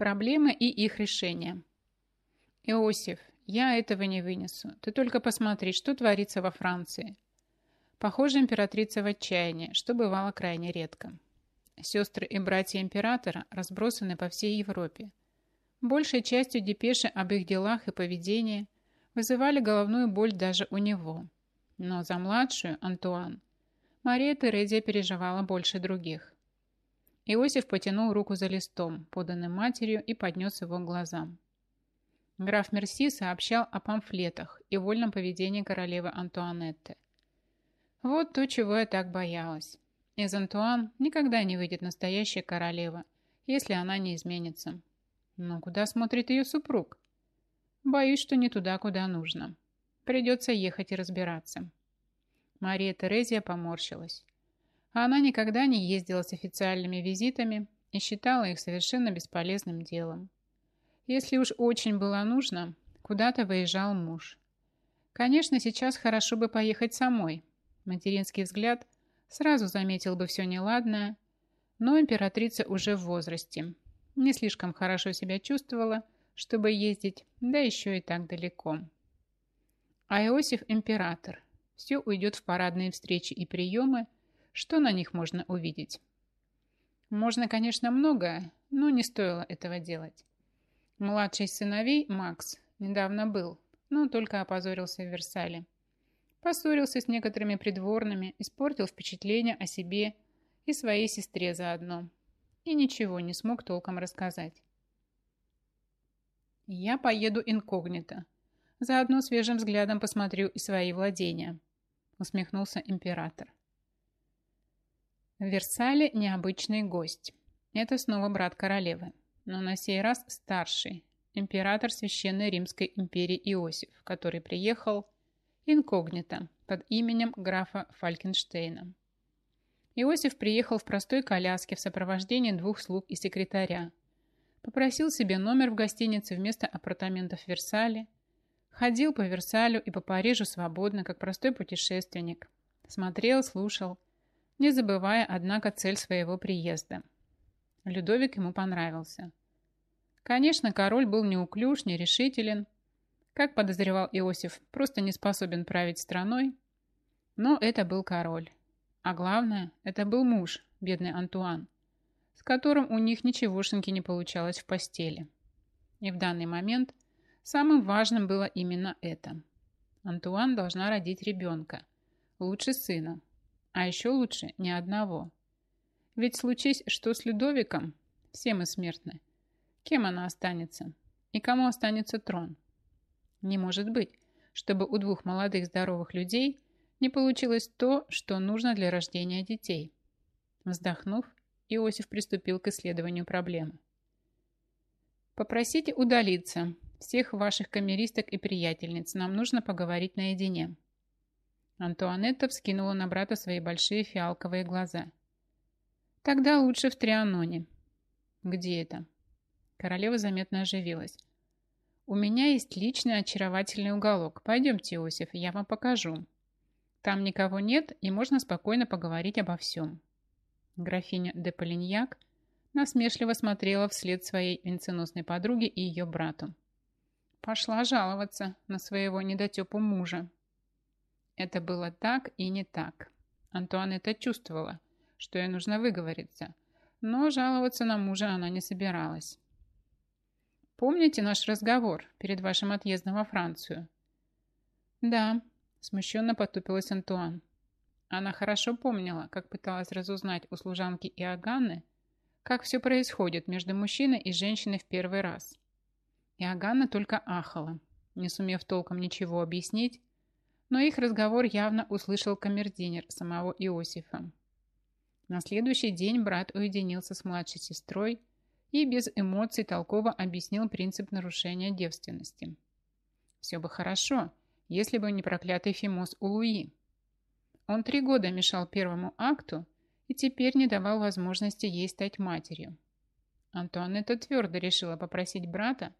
Проблемы и их решение. Иосиф, я этого не вынесу. Ты только посмотри, что творится во Франции. Похоже, императрица в отчаянии, что бывало крайне редко. Сестры и братья императора разбросаны по всей Европе. Большей частью депеши об их делах и поведении вызывали головную боль даже у него. Но за младшую, Антуан, Мария Терезия переживала больше других. Иосиф потянул руку за листом, поданным матерью, и поднес его к глазам. Граф Мерси сообщал о памфлетах и вольном поведении королевы Антуанетты. Вот то, чего я так боялась. Из Антуан никогда не выйдет настоящая королева, если она не изменится. Но куда смотрит ее супруг? Боюсь, что не туда, куда нужно. Придется ехать и разбираться. Мария Терезия поморщилась. Она никогда не ездила с официальными визитами и считала их совершенно бесполезным делом. Если уж очень было нужно, куда-то выезжал муж. Конечно, сейчас хорошо бы поехать самой, Материнский взгляд сразу заметил бы все неладное, но императрица уже в возрасте, не слишком хорошо себя чувствовала, чтобы ездить, да еще и так далеко. А Иосиф император. Все уйдет в парадные встречи и приемы, что на них можно увидеть. Можно, конечно, многое, но не стоило этого делать. Младший сыновей, Макс, недавно был, но только опозорился в Версале. Поссорился с некоторыми придворными, испортил впечатление о себе и своей сестре заодно. И ничего не смог толком рассказать. Я поеду инкогнито. Заодно свежим взглядом посмотрю и свои владения, усмехнулся император. В Версале необычный гость. Это снова брат королевы, но на сей раз старший, император Священной Римской империи Иосиф, который приехал инкогнито под именем графа Фалькенштейна. Иосиф приехал в простой коляске в сопровождении двух слуг и секретаря. Попросил себе номер в гостинице вместо апартаментов в Версале. Ходил по Версалю и по Парижу свободно, как простой путешественник. Смотрел, слушал, не забывая, однако, цель своего приезда. Людовик ему понравился. Конечно, король был неуклюж, нерешителен, как подозревал Иосиф, просто не способен править страной. Но это был король. А главное, это был муж, бедный Антуан, с которым у них ничегошеньки не получалось в постели. И в данный момент самым важным было именно это. Антуан должна родить ребенка, лучше сына, а еще лучше не одного. Ведь случись что с Людовиком, все мы смертны. Кем она останется? И кому останется трон? Не может быть, чтобы у двух молодых здоровых людей не получилось то, что нужно для рождения детей. Вздохнув, Иосиф приступил к исследованию проблемы. «Попросите удалиться всех ваших камеристок и приятельниц. Нам нужно поговорить наедине». Антуанетта вскинула на брата свои большие фиалковые глаза. «Тогда лучше в Трианоне». «Где это?» Королева заметно оживилась. У меня есть личный очаровательный уголок. Пойдемте, Иосиф, я вам покажу. Там никого нет, и можно спокойно поговорить обо всем. Графиня де Полиньяк насмешливо смотрела вслед своей венценосной подруге и ее брату. Пошла жаловаться на своего недотепу мужа. Это было так и не так. Антуан это чувствовала, что ей нужно выговориться, но жаловаться на мужа она не собиралась. Помните наш разговор перед вашим отъездом во Францию? Да, смущенно потупилась Антуан. Она хорошо помнила, как пыталась разузнать у служанки Иоганны, как все происходит между мужчиной и женщиной в первый раз. Иоганна только ахала, не сумев толком ничего объяснить, но их разговор явно услышал камердинер самого Иосифа. На следующий день брат уединился с младшей сестрой, и без эмоций толково объяснил принцип нарушения девственности. Все бы хорошо, если бы не проклятый Фимос у Луи. Он три года мешал первому акту и теперь не давал возможности ей стать матерью. Антуанетта твердо решила попросить брата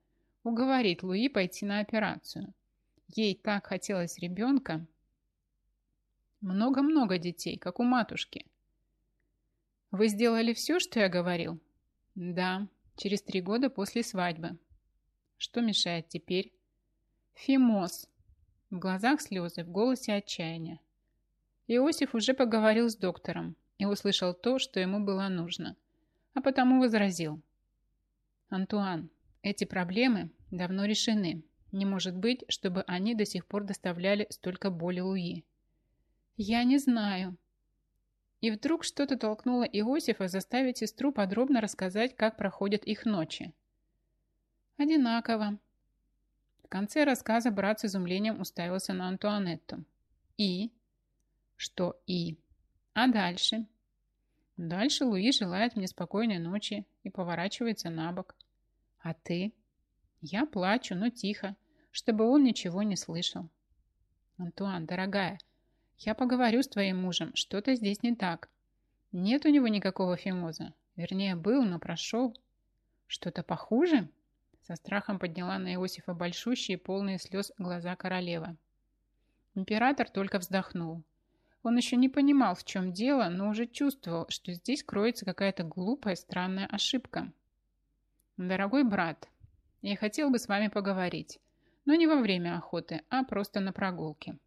уговорить Луи пойти на операцию. Ей так хотелось ребенка. Много-много детей, как у матушки. «Вы сделали все, что я говорил?» «Да», – через три года после свадьбы. Что мешает теперь? Фимоз. В глазах слезы, в голосе отчаяния. Иосиф уже поговорил с доктором и услышал то, что ему было нужно, а потому возразил. «Антуан, эти проблемы давно решены. Не может быть, чтобы они до сих пор доставляли столько боли Луи». «Я не знаю». И вдруг что-то толкнуло Иосифа заставить сестру подробно рассказать, как проходят их ночи. «Одинаково». В конце рассказа брат с изумлением уставился на Антуанетту. «И?» Что и? А дальше? Дальше Луи желает мне спокойной ночи и поворачивается на бок. А ты? Я плачу, но тихо, чтобы он ничего не слышал. Антуан, дорогая, я поговорю с твоим мужем, что-то здесь не так. Нет у него никакого фимоза. Вернее, был, но прошел. Что-то похуже? Со страхом подняла на Иосифа большущие, полные слез глаза королева. Император только вздохнул. Он еще не понимал, в чем дело, но уже чувствовал, что здесь кроется какая-то глупая, странная ошибка. «Дорогой брат, я хотел бы с вами поговорить, но не во время охоты, а просто на прогулке».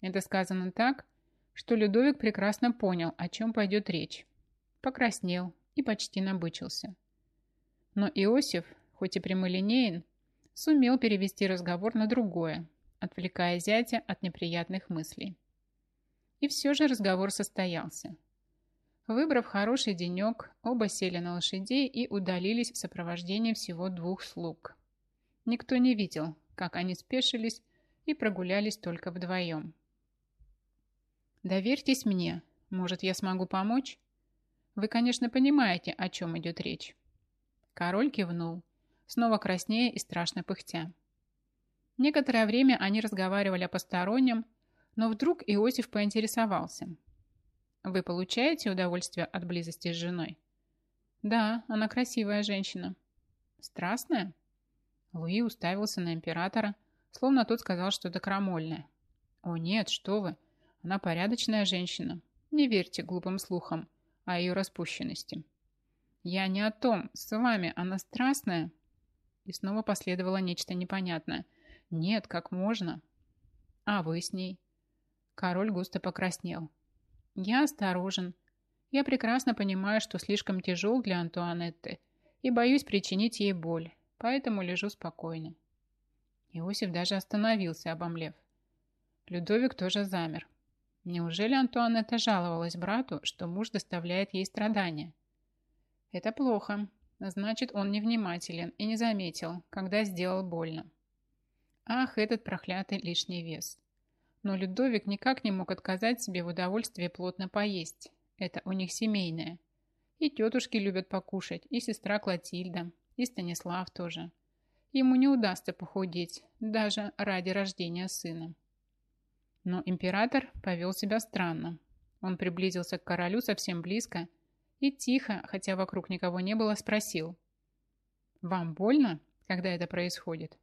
Это сказано так, что Людовик прекрасно понял, о чем пойдет речь. Покраснел и почти набычился. Но Иосиф, хоть и прямолинеен, сумел перевести разговор на другое, отвлекая зятя от неприятных мыслей. И все же разговор состоялся. Выбрав хороший денек, оба сели на лошадей и удалились в сопровождении всего двух слуг. Никто не видел, как они спешились и прогулялись только вдвоем. «Доверьтесь мне. Может, я смогу помочь?» «Вы, конечно, понимаете, о чем идет речь». Король кивнул, снова краснея и страшно пыхтя. Некоторое время они разговаривали о постороннем, но вдруг Иосиф поинтересовался. «Вы получаете удовольствие от близости с женой?» «Да, она красивая женщина». «Страстная?» Луи уставился на императора, словно тот сказал что-то крамольное. «О нет, что вы! Она порядочная женщина. Не верьте глупым слухам о ее распущенности». «Я не о том. С вами она страстная?» И снова последовало нечто непонятное. «Нет, как можно?» «А вы с ней?» Король густо покраснел. «Я осторожен. Я прекрасно понимаю, что слишком тяжел для Антуанетты и боюсь причинить ей боль, поэтому лежу спокойно». Иосиф даже остановился, обомлев. Людовик тоже замер. Неужели Антуанетта жаловалась брату, что муж доставляет ей страдания? Это плохо. Значит, он невнимателен и не заметил, когда сделал больно. Ах, этот проклятый лишний вес. Но Людовик никак не мог отказать себе в удовольствии плотно поесть. Это у них семейное. И тетушки любят покушать, и сестра Клотильда, и Станислав тоже. Ему не удастся похудеть, даже ради рождения сына. Но император повел себя странно. Он приблизился к королю совсем близко и тихо, хотя вокруг никого не было, спросил. «Вам больно, когда это происходит?»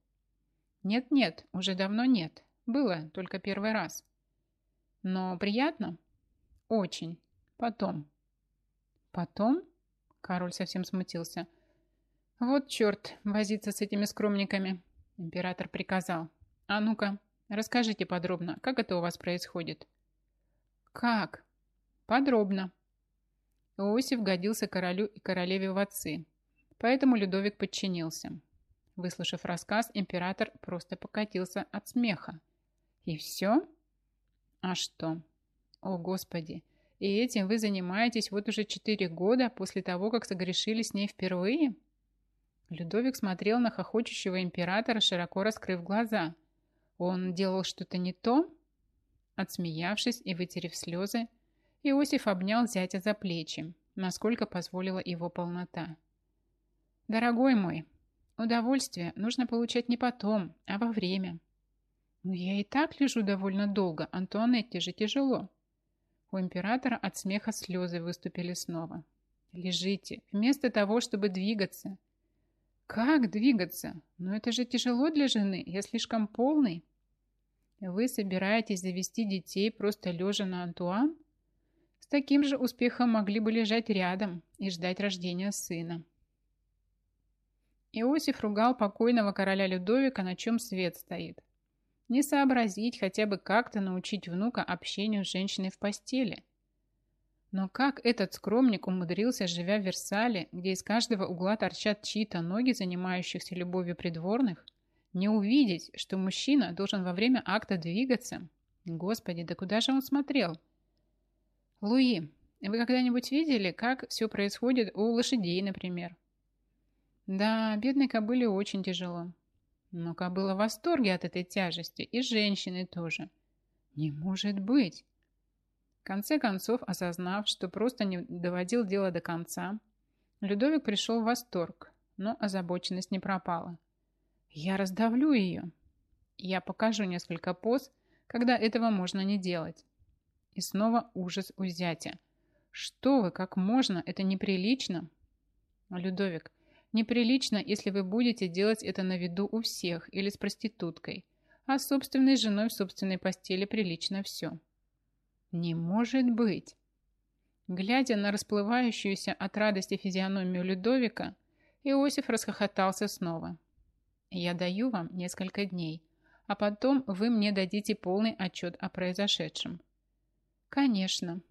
«Нет-нет, уже давно нет. Было только первый раз. Но приятно? Очень. Потом. Потом? Король совсем смутился. Вот черт, возиться с этими скромниками. Император приказал. А ну-ка, расскажите подробно, как это у вас происходит? Как? Подробно. Иосиф годился королю и королеве в отцы, поэтому Людовик подчинился. Выслушав рассказ, император просто покатился от смеха. И все? А что? О, Господи! И этим вы занимаетесь вот уже четыре года после того, как согрешили с ней впервые? Людовик смотрел на хохочущего императора, широко раскрыв глаза. Он делал что-то не то? Отсмеявшись и вытерев слезы, Иосиф обнял зятя за плечи, насколько позволила его полнота. «Дорогой мой, удовольствие нужно получать не потом, а во время. «Но я и так лежу довольно долго, Антуанетте же тяжело». У императора от смеха слезы выступили снова. «Лежите, вместо того, чтобы двигаться». «Как двигаться? Но это же тяжело для жены, я слишком полный». «Вы собираетесь завести детей, просто лежа на Антуан?» С таким же успехом могли бы лежать рядом и ждать рождения сына. Иосиф ругал покойного короля Людовика, на чем свет стоит. Не сообразить, хотя бы как-то научить внука общению с женщиной в постели. Но как этот скромник умудрился, живя в Версале, где из каждого угла торчат чьи-то ноги, занимающихся любовью придворных, не увидеть, что мужчина должен во время акта двигаться? Господи, да куда же он смотрел? Луи, вы когда-нибудь видели, как все происходит у лошадей, например? Да, бедной кобыле очень тяжело. Но кобыла в восторге от этой тяжести, и женщины тоже. Не может быть! В конце концов, осознав, что просто не доводил дело до конца, Людовик пришел в восторг, но озабоченность не пропала. «Я раздавлю ее. Я покажу несколько поз, когда этого можно не делать». И снова ужас у зятя. «Что вы, как можно? Это неприлично!» «Людовик, Неприлично, если вы будете делать это на виду у всех или с проституткой, а с собственной женой в собственной постели прилично все. Не может быть! Глядя на расплывающуюся от радости физиономию Людовика, Иосиф расхохотался снова. «Я даю вам несколько дней, а потом вы мне дадите полный отчет о произошедшем». «Конечно».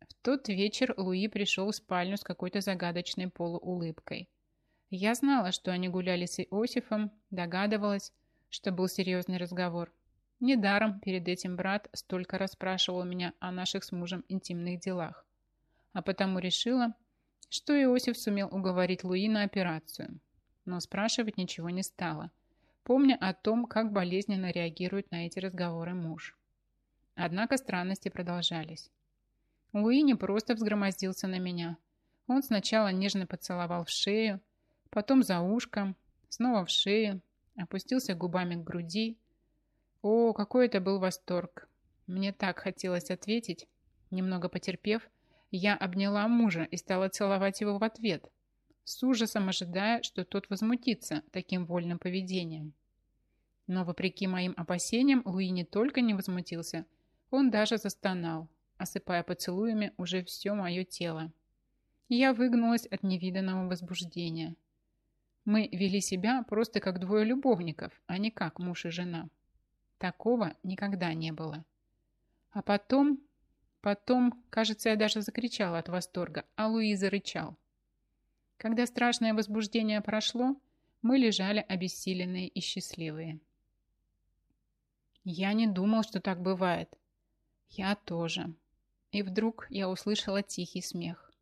В тот вечер Луи пришел в спальню с какой-то загадочной полуулыбкой. Я знала, что они гуляли с Иосифом, догадывалась, что был серьезный разговор. Недаром перед этим брат столько расспрашивал меня о наших с мужем интимных делах. А потому решила, что Иосиф сумел уговорить Луи на операцию. Но спрашивать ничего не стала, помня о том, как болезненно реагирует на эти разговоры муж. Однако странности продолжались. Луи не просто взгромоздился на меня. Он сначала нежно поцеловал в шею, потом за ушком, снова в шею, опустился губами к груди. О, какой это был восторг! Мне так хотелось ответить. Немного потерпев, я обняла мужа и стала целовать его в ответ, с ужасом ожидая, что тот возмутится таким вольным поведением. Но, вопреки моим опасениям, Луи не только не возмутился, он даже застонал, осыпая поцелуями уже все мое тело. Я выгнулась от невиданного возбуждения. Мы вели себя просто как двое любовников, а не как муж и жена. Такого никогда не было. А потом, потом, кажется, я даже закричала от восторга, а Луиза рычал. Когда страшное возбуждение прошло, мы лежали обессиленные и счастливые. Я не думал, что так бывает. Я тоже. И вдруг я услышала тихий смех.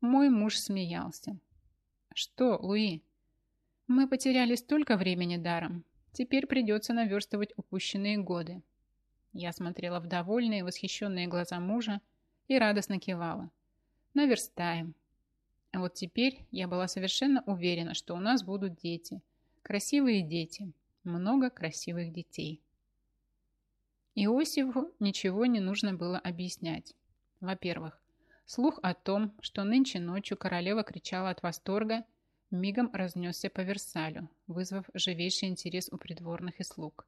Мой муж смеялся. «Что, Луи?» Мы потеряли столько времени даром. Теперь придется наверстывать упущенные годы. Я смотрела в довольные, восхищенные глаза мужа и радостно кивала. Наверстаем. А вот теперь я была совершенно уверена, что у нас будут дети. Красивые дети. Много красивых детей. Иосифу ничего не нужно было объяснять. Во-первых, слух о том, что нынче ночью королева кричала от восторга – мигом разнесся по Версалю, вызвав живейший интерес у придворных и слуг.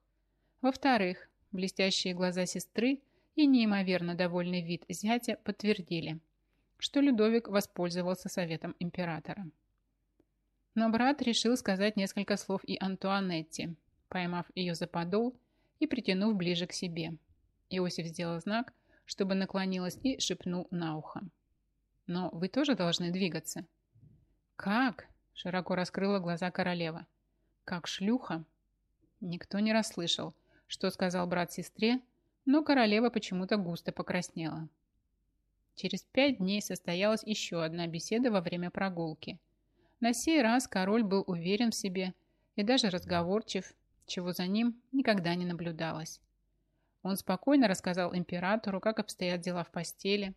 Во-вторых, блестящие глаза сестры и неимоверно довольный вид зятя подтвердили, что Людовик воспользовался советом императора. Но брат решил сказать несколько слов и Антуанетте, поймав ее за подол и притянув ближе к себе. Иосиф сделал знак, чтобы наклонилась и шепнул на ухо. «Но вы тоже должны двигаться». «Как?» Широко раскрыла глаза королева. «Как шлюха?» Никто не расслышал, что сказал брат сестре, но королева почему-то густо покраснела. Через пять дней состоялась еще одна беседа во время прогулки. На сей раз король был уверен в себе и даже разговорчив, чего за ним никогда не наблюдалось. Он спокойно рассказал императору, как обстоят дела в постели,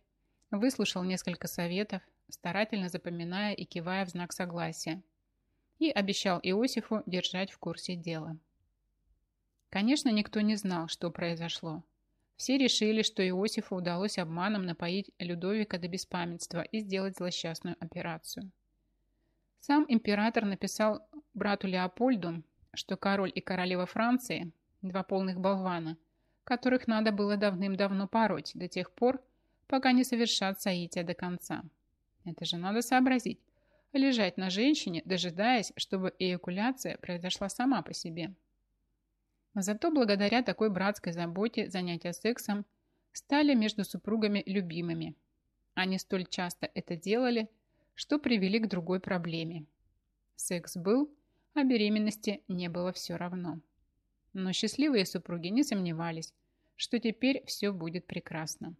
выслушал несколько советов, старательно запоминая и кивая в знак согласия, и обещал Иосифу держать в курсе дела. Конечно, никто не знал, что произошло. Все решили, что Иосифу удалось обманом напоить Людовика до беспамятства и сделать злосчастную операцию. Сам император написал брату Леопольду, что король и королева Франции – два полных болвана, которых надо было давным-давно пороть до тех пор, пока не совершат соития до конца. Это же надо сообразить. лежать на женщине, дожидаясь, чтобы эякуляция произошла сама по себе. Зато благодаря такой братской заботе занятия сексом стали между супругами любимыми. Они столь часто это делали, что привели к другой проблеме. Секс был, а беременности не было все равно. Но счастливые супруги не сомневались, что теперь все будет прекрасно.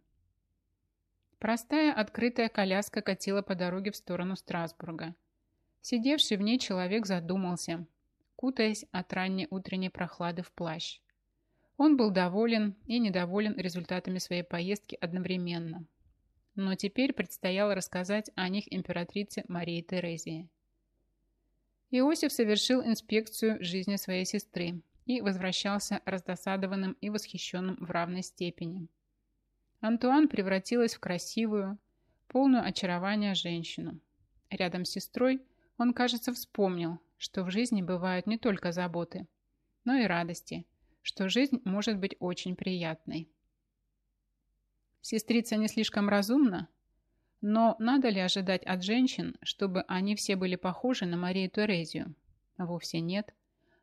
Простая открытая коляска катила по дороге в сторону Страсбурга. Сидевший в ней человек задумался, кутаясь от ранней утренней прохлады в плащ. Он был доволен и недоволен результатами своей поездки одновременно. Но теперь предстояло рассказать о них императрице Марии Терезии. Иосиф совершил инспекцию жизни своей сестры и возвращался раздосадованным и восхищенным в равной степени. Антуан превратилась в красивую, полную очарования женщину. Рядом с сестрой он, кажется, вспомнил, что в жизни бывают не только заботы, но и радости, что жизнь может быть очень приятной. Сестрица не слишком разумна, но надо ли ожидать от женщин, чтобы они все были похожи на Марию Терезию? Вовсе нет.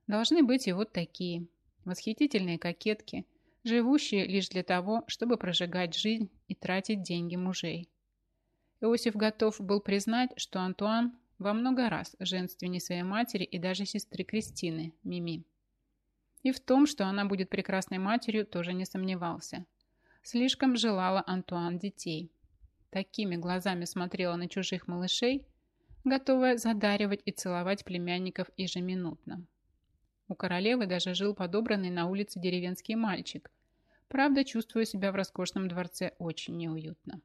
Должны быть и вот такие. Восхитительные кокетки, живущие лишь для того, чтобы прожигать жизнь и тратить деньги мужей. Иосиф готов был признать, что Антуан во много раз женственней своей матери и даже сестры Кристины, Мими. И в том, что она будет прекрасной матерью, тоже не сомневался. Слишком желала Антуан детей такими глазами смотрела на чужих малышей, готовая задаривать и целовать племянников ежеминутно. У королевы даже жил подобранный на улице деревенский мальчик, правда, чувствуя себя в роскошном дворце очень неуютно.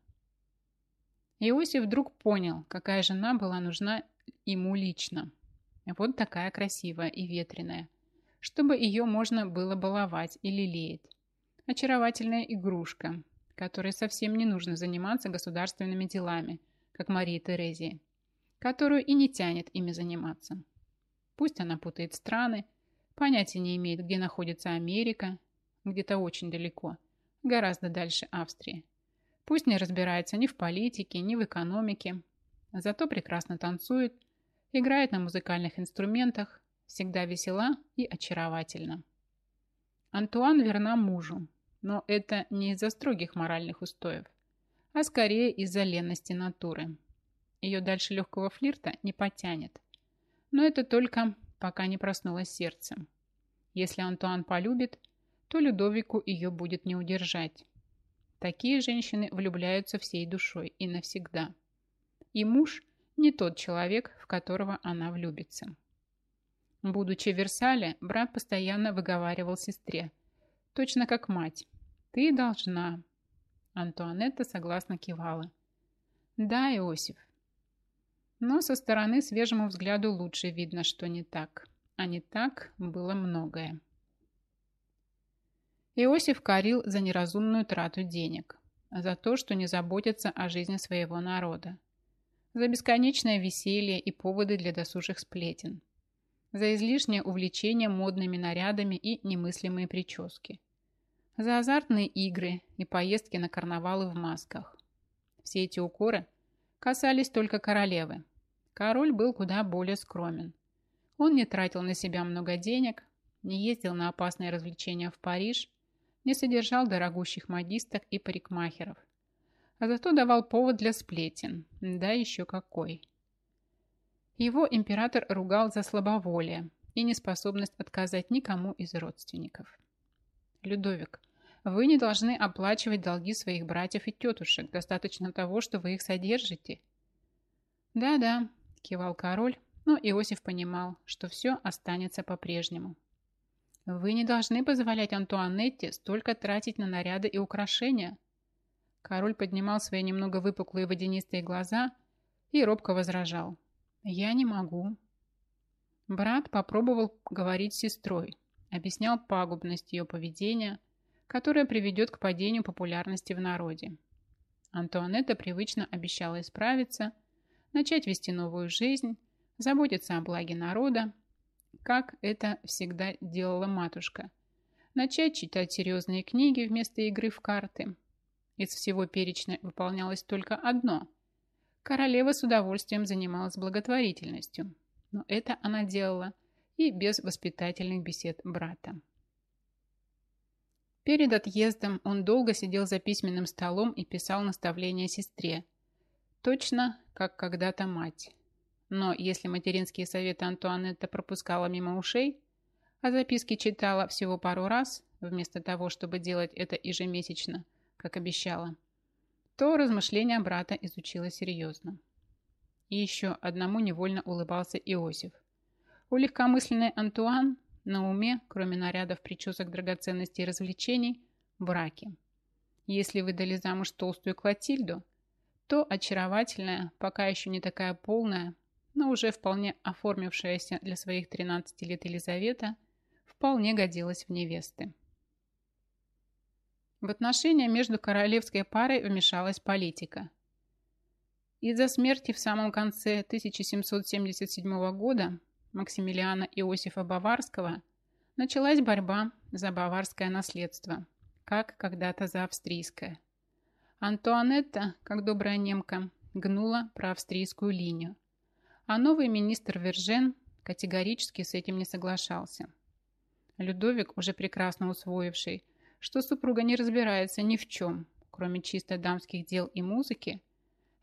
Иосиф вдруг понял, какая жена была нужна ему лично. Вот такая красивая и ветреная, чтобы ее можно было баловать и лелеять. Очаровательная игрушка, которой совсем не нужно заниматься государственными делами, как Марии Терезии, которую и не тянет ими заниматься. Пусть она путает страны, понятия не имеет, где находится Америка, где-то очень далеко, гораздо дальше Австрии. Пусть не разбирается ни в политике, ни в экономике, зато прекрасно танцует, играет на музыкальных инструментах, всегда весела и очаровательна. Антуан верна мужу, но это не из-за строгих моральных устоев, а скорее из-за ленности натуры. Ее дальше легкого флирта не потянет. Но это только пока не проснулось сердце. Если Антуан полюбит, то Людовику ее будет не удержать. Такие женщины влюбляются всей душой и навсегда. И муж не тот человек, в которого она влюбится. Будучи в Версале, брат постоянно выговаривал сестре, точно как мать, «Ты должна». Антуанетта согласно кивала. «Да, Иосиф». Но со стороны свежему взгляду лучше видно, что не так. А не так было многое. Иосиф корил за неразумную трату денег, за то, что не заботится о жизни своего народа, за бесконечное веселье и поводы для досужих сплетен, за излишнее увлечение модными нарядами и немыслимые прически – за азартные игры и поездки на карнавалы в масках. Все эти укоры касались только королевы. Король был куда более скромен. Он не тратил на себя много денег, не ездил на опасные развлечения в Париж, не содержал дорогущих модисток и парикмахеров, а зато давал повод для сплетен, да еще какой. Его император ругал за слабоволие и неспособность отказать никому из родственников. Людовик, вы не должны оплачивать долги своих братьев и тетушек. Достаточно того, что вы их содержите. Да-да, кивал король, но Иосиф понимал, что все останется по-прежнему. Вы не должны позволять Антуанетте столько тратить на наряды и украшения. Король поднимал свои немного выпуклые водянистые глаза и робко возражал. «Я не могу». Брат попробовал говорить с сестрой, объяснял пагубность ее поведения, которое приведет к падению популярности в народе. Антуанетта привычно обещала исправиться, начать вести новую жизнь, заботиться о благе народа, как это всегда делала матушка, начать читать серьезные книги вместо игры в карты. Из всего перечня выполнялось только одно – Королева с удовольствием занималась благотворительностью, но это она делала и без воспитательных бесед брата. Перед отъездом он долго сидел за письменным столом и писал наставления сестре, точно как когда-то мать. Но если материнские советы Антуанетта пропускала мимо ушей, а записки читала всего пару раз, вместо того, чтобы делать это ежемесячно, как обещала, то размышления брата изучила серьезно. И еще одному невольно улыбался Иосиф. У легкомысленной Антуан на уме, кроме нарядов, причесок, драгоценностей и развлечений, браки. Если выдали замуж толстую Клотильду, то очаровательная, пока еще не такая полная, но уже вполне оформившаяся для своих 13 лет Елизавета вполне годилась в невесты. В отношения между королевской парой вмешалась политика. Из-за смерти в самом конце 1777 года Максимилиана Иосифа Баварского началась борьба за баварское наследство, как когда-то за австрийское. Антуанетта, как добрая немка, гнула про австрийскую линию, а новый министр Вержен категорически с этим не соглашался. Людовик, уже прекрасно усвоивший, что супруга не разбирается ни в чем, кроме чисто дамских дел и музыки,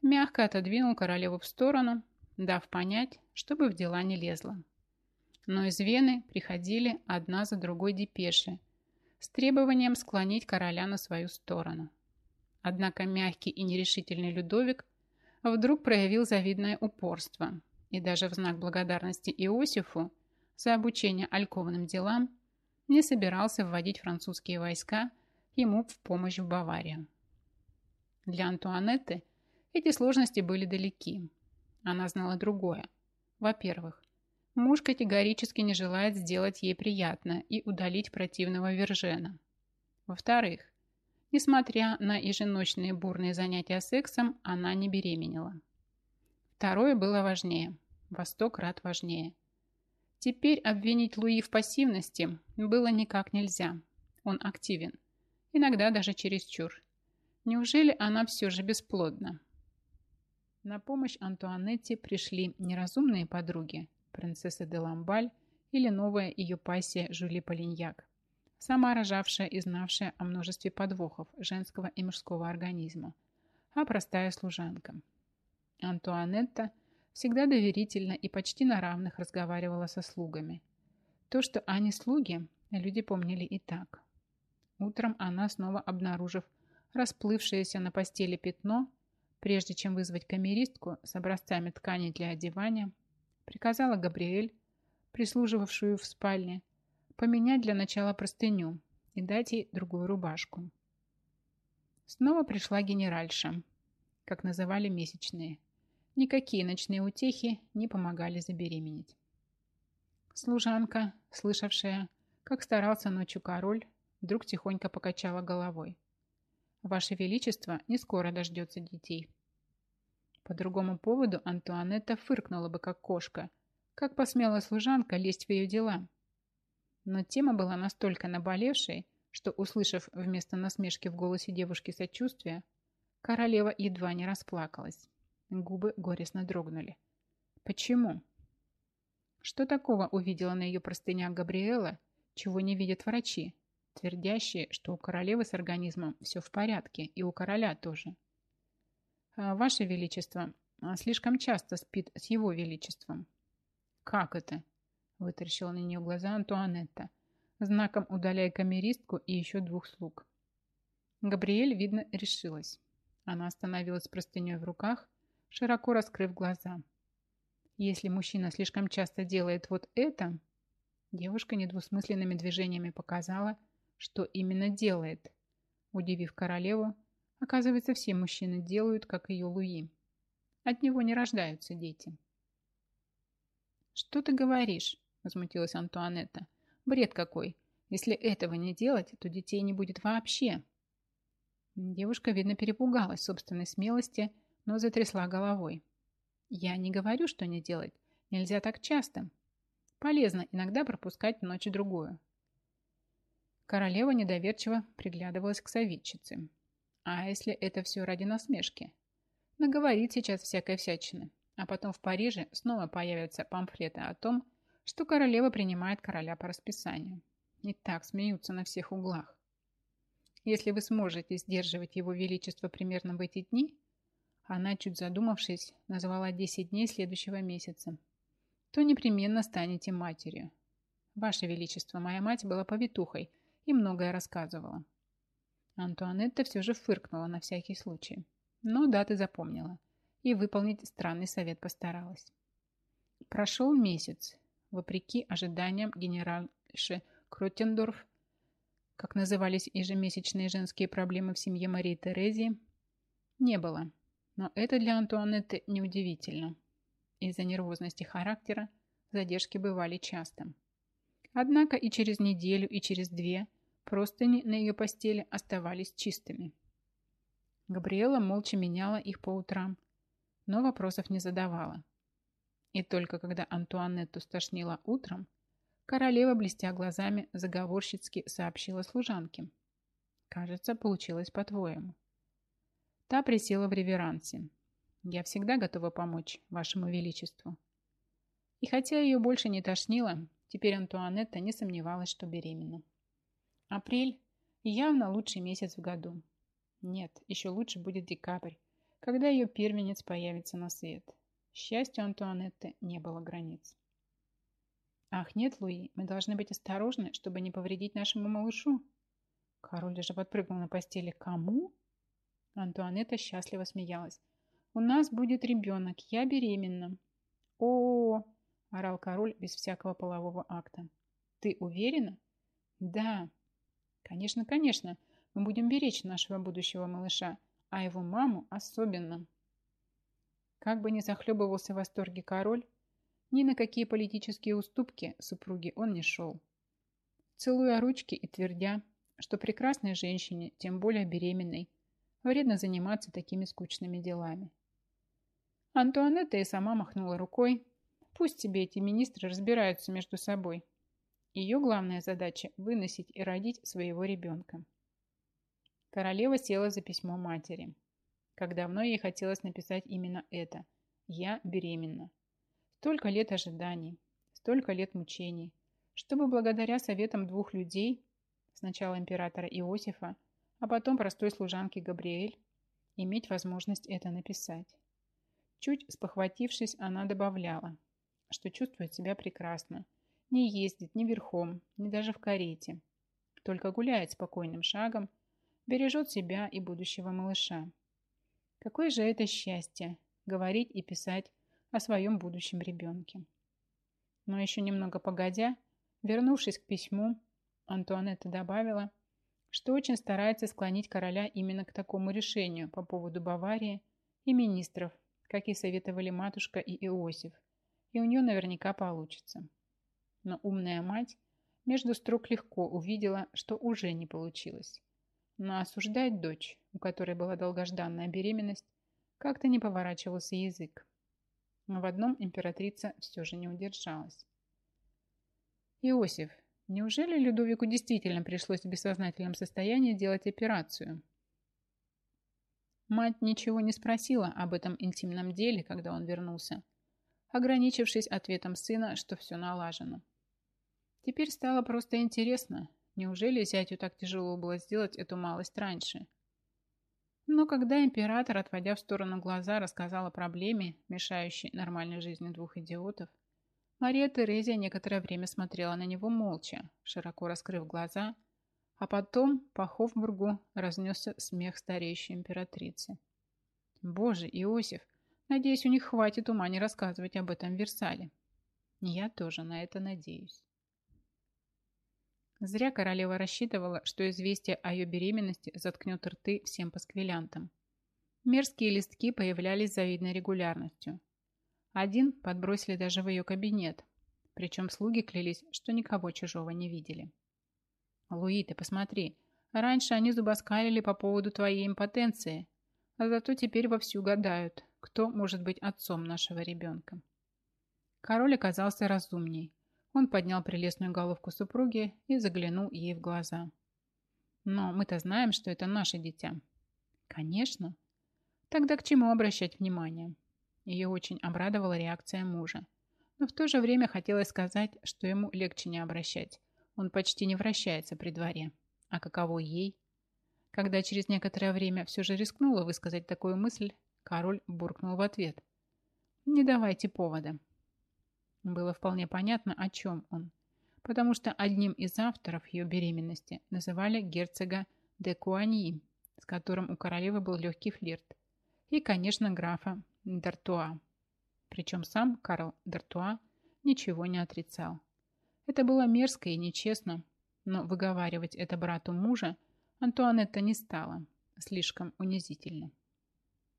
мягко отодвинул королеву в сторону, дав понять, чтобы в дела не лезла. Но из Вены приходили одна за другой депеши с требованием склонить короля на свою сторону. Однако мягкий и нерешительный Людовик вдруг проявил завидное упорство и даже в знак благодарности Иосифу за обучение альковным делам не собирался вводить французские войска ему в помощь в Баварию. Для Антуанетты эти сложности были далеки. Она знала другое. Во-первых, муж категорически не желает сделать ей приятно и удалить противного Вержена. Во-вторых, несмотря на еженочные бурные занятия сексом, она не беременела. Второе было важнее, во сто крат важнее. Теперь обвинить Луи в пассивности было никак нельзя. Он активен. Иногда даже чересчур. Неужели она все же бесплодна? На помощь Антуанетте пришли неразумные подруги, принцесса де Ламбаль или новая ее пассия Жюли Полиньяк, сама рожавшая и знавшая о множестве подвохов женского и мужского организма, а простая служанка. Антуанетта всегда доверительно и почти на равных разговаривала со слугами. То, что они слуги, люди помнили и так. Утром она, снова обнаружив расплывшееся на постели пятно, Прежде чем вызвать камеристку с образцами ткани для одевания, приказала Габриэль, прислуживавшую в спальне, поменять для начала простыню и дать ей другую рубашку. Снова пришла генеральша, как называли месячные. Никакие ночные утехи не помогали забеременеть. Служанка, слышавшая, как старался ночью король, вдруг тихонько покачала головой. Ваше Величество не скоро дождется детей. По другому поводу Антуанетта фыркнула бы, как кошка, как посмела служанка лезть в ее дела. Но тема была настолько наболевшей, что, услышав вместо насмешки в голосе девушки сочувствие, королева едва не расплакалась. Губы горестно дрогнули. Почему? Что такого увидела на ее простынях Габриэла, чего не видят врачи, твердящие, что у королевы с организмом все в порядке, и у короля тоже. А, Ваше Величество а, слишком часто спит с Его Величеством. Как это? Вытаращила на нее глаза Антуанетта, знаком удаляя камеристку и еще двух слуг. Габриэль, видно, решилась. Она остановилась с простыней в руках, широко раскрыв глаза. Если мужчина слишком часто делает вот это, девушка недвусмысленными движениями показала, что именно делает. Удивив королеву, оказывается, все мужчины делают, как ее Луи. От него не рождаются дети. «Что ты говоришь?» – возмутилась Антуанетта. «Бред какой! Если этого не делать, то детей не будет вообще!» Девушка, видно, перепугалась собственной смелости, но затрясла головой. «Я не говорю, что не делать. Нельзя так часто. Полезно иногда пропускать ночь-другую. Королева недоверчиво приглядывалась к советчице. А если это все ради насмешки? Наговорит сейчас всякой всячины. А потом в Париже снова появятся памфлеты о том, что королева принимает короля по расписанию. И так смеются на всех углах. Если вы сможете сдерживать его величество примерно в эти дни, она, чуть задумавшись, назвала 10 дней следующего месяца, то непременно станете матерью. Ваше Величество, моя мать была повитухой и многое рассказывала. Антуанетта все же фыркнула на всякий случай. Но даты запомнила и выполнить странный совет постаралась. Прошел месяц. Вопреки ожиданиям генеральши Кротендорф, как назывались ежемесячные женские проблемы в семье Марии Терезии, не было. Но это для Антуанетты неудивительно. Из-за нервозности характера задержки бывали часто. Однако и через неделю, и через две простыни на ее постели оставались чистыми. Габриэла молча меняла их по утрам, но вопросов не задавала. И только когда Антуанетту стошнило утром, королева, блестя глазами, заговорщицки сообщила служанке. «Кажется, получилось по-твоему». Та присела в реверансе. «Я всегда готова помочь вашему величеству». И хотя ее больше не тошнило, теперь Антуанетта не сомневалась, что беременна. Апрель – явно лучший месяц в году. Нет, еще лучше будет декабрь, когда ее первенец появится на свет. Счастью Антуанетты не было границ. «Ах, нет, Луи, мы должны быть осторожны, чтобы не повредить нашему малышу». Король даже подпрыгнул на постели. «Кому?» Антуанетта счастливо смеялась. «У нас будет ребенок, я беременна». «О-о-о!» – орал король без всякого полового акта. «Ты уверена?» «Да». «Конечно, конечно. Мы будем беречь нашего будущего малыша а его маму особенно. Как бы ни захлебывался в восторге король, ни на какие политические уступки супруги он не шел. Целуя ручки и твердя, что прекрасной женщине, тем более беременной, вредно заниматься такими скучными делами. Антуанетта и сама махнула рукой. Пусть тебе эти министры разбираются между собой. Ее главная задача – выносить и родить своего ребенка. Королева села за письмо матери. Как давно ей хотелось написать именно это. «Я беременна». Столько лет ожиданий, столько лет мучений, чтобы благодаря советам двух людей, сначала императора Иосифа, а потом простой служанки Габриэль, иметь возможность это написать. Чуть спохватившись, она добавляла, что чувствует себя прекрасно, не ездит ни верхом, ни даже в карете, только гуляет спокойным шагом бережет себя и будущего малыша. Какое же это счастье – говорить и писать о своем будущем ребенке. Но еще немного погодя, вернувшись к письму, Антуанетта добавила, что очень старается склонить короля именно к такому решению по поводу Баварии и министров, как и советовали матушка и Иосиф, и у нее наверняка получится. Но умная мать между строк легко увидела, что уже не получилось. Но осуждать дочь, у которой была долгожданная беременность, как-то не поворачивался язык. Но в одном императрица все же не удержалась. Иосиф, неужели Людовику действительно пришлось в бессознательном состоянии делать операцию? Мать ничего не спросила об этом интимном деле, когда он вернулся, ограничившись ответом сына, что все налажено. Теперь стало просто интересно, Неужели зятю так тяжело было сделать эту малость раньше? Но когда император, отводя в сторону глаза, рассказал о проблеме, мешающей нормальной жизни двух идиотов, Мария Терезия некоторое время смотрела на него молча, широко раскрыв глаза, а потом по Хофбургу разнесся смех стареющей императрицы. «Боже, Иосиф, надеюсь, у них хватит ума не рассказывать об этом в Версале». «Я тоже на это надеюсь». Зря королева рассчитывала, что известие о ее беременности заткнет рты всем пасквилянтам. Мерзкие листки появлялись с завидной регулярностью. Один подбросили даже в ее кабинет, причем слуги клялись, что никого чужого не видели. «Луи, ты посмотри, раньше они зубоскалили по поводу твоей импотенции, а зато теперь вовсю гадают, кто может быть отцом нашего ребенка». Король оказался разумней он поднял прелестную головку супруги и заглянул ей в глаза. «Но мы-то знаем, что это наше дитя». «Конечно. Тогда к чему обращать внимание? Ее очень обрадовала реакция мужа. Но в то же время хотелось сказать, что ему легче не обращать. Он почти не вращается при дворе. А каково ей? Когда через некоторое время все же рискнула высказать такую мысль, король буркнул в ответ. «Не давайте повода». Было вполне понятно, о чем он, потому что одним из авторов ее беременности называли герцога де Куаньи, с которым у королевы был легкий флирт, и, конечно, графа Д'Артуа. Причем сам Карл Д'Артуа ничего не отрицал. Это было мерзко и нечестно, но выговаривать это брату мужа Антуанетта не стала. Слишком унизительно.